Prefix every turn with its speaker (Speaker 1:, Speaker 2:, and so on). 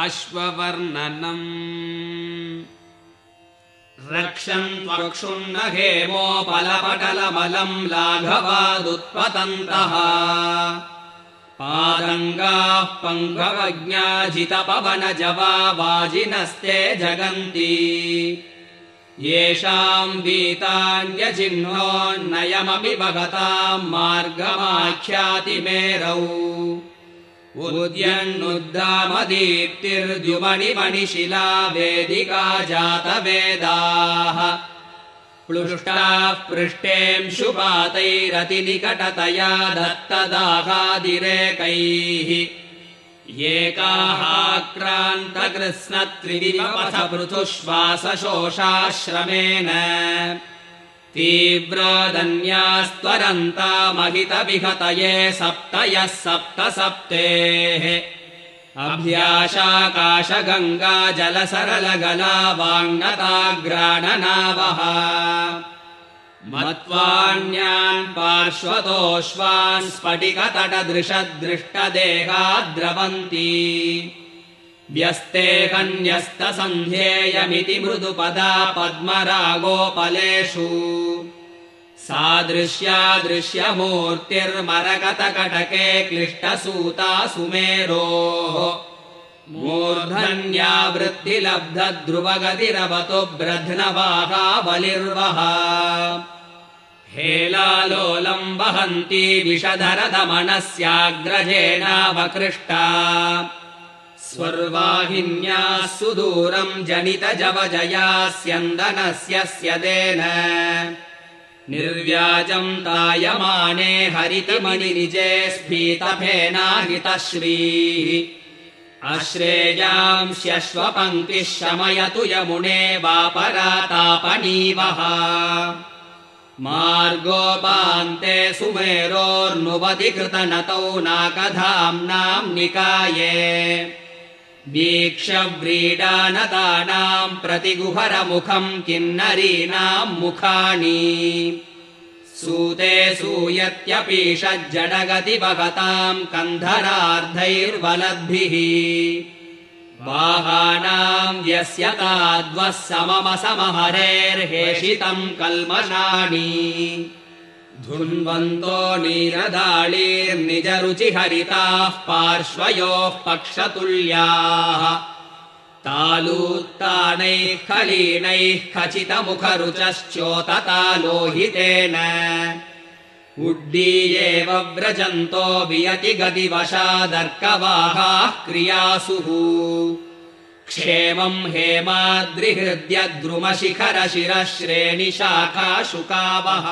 Speaker 1: अश्ववर्णनम्। रक्षन् त्वक्षुन्न हेमोपलपटलमलम् लाघवादुत्पतन्तः। पादङ्गाः पङ्गवज्ञाजितपवनजवा वाजिनस्ते जगन्ति। येषाम् वीतान्यचिह्नोन्नयमपि भगताम् मार्गमाख्यातिमेरौ उद्यन्नुद्दामदीप्तिर्द्युमणिमणिशिला वेदिका जातवेदाः प्लुष्टाः पृष्टेंशुपातैरतिनिकटतया दत्तदाहादिरेकैः। एकाहाक्रान्तकृत्स्नत्रिदिवपथपृथुश्वासशोषाश्रमेण तीव्रोदन्यास्त्वरन्तामहितविहतये सप्त यः सप्त सप्तेः अभ्याशाकाशगङ्गा जलसरलगला वाङ्नताग्राणनावः मत्वान्यान् पार्श्वतोऽश्वान् द्रवन्ति व्यस्तेहन्यस्तसन्ध्येयमिति मृदुपदा पद्मरागोपलेषु। सादृश्यादृश्यमूर्तिर्मरकतकटके क्लिष्टसूता सुमेरोः मूर्धन्यावृत्तिलब्धध्रुवगतिरवतु ब्रध्नवाहा बलिर्वः हेलालोलम् वहन्ती विषधरदमनस्याग्रजेनावकृष्टा स्वर्वाहिन्याः सुदूरम् जनितजवजयास्यन्दनस्य देन। निर्व्याजम् तायमाने हरितमणिनिजे स्फीतफेनाहितश्रीः अश्रेयांस्यश्वपङ्क्तिः शमयतु यमुने वापरातापनीवः मार्गोपान्ते सुमेरोर्नुवधिकृतनतौ नाकधाम्नाम् निकाये वीक्षव्रीडानतानाम् प्रतिगुहरमुखम् किन्नरीणाम् मुखानि। सूते सूयत्यपीषज्जडगति भगताम् कन्धरार्धैर्वलद्भिः। वाहानाम् यस्य ताद्वः सममसमहरेर्हेषितम् कल्मषाणि धुन्वन्तो नीरदाळीर्निजरुचिहरिताः पार्श्वयोः पक्षतुल्याः। तालूत्तानैः खलीनैः खचितमुखरुचश्चोततालोहितेन उड्डीयेव व्रजन्तो वियति गतिवशादर्कवाहाः क्रियासुः। क्षेमम् हेमाद्रिहृद्यद्रुमशिखरशिरः श्रेणिशाखाशुकावः